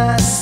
I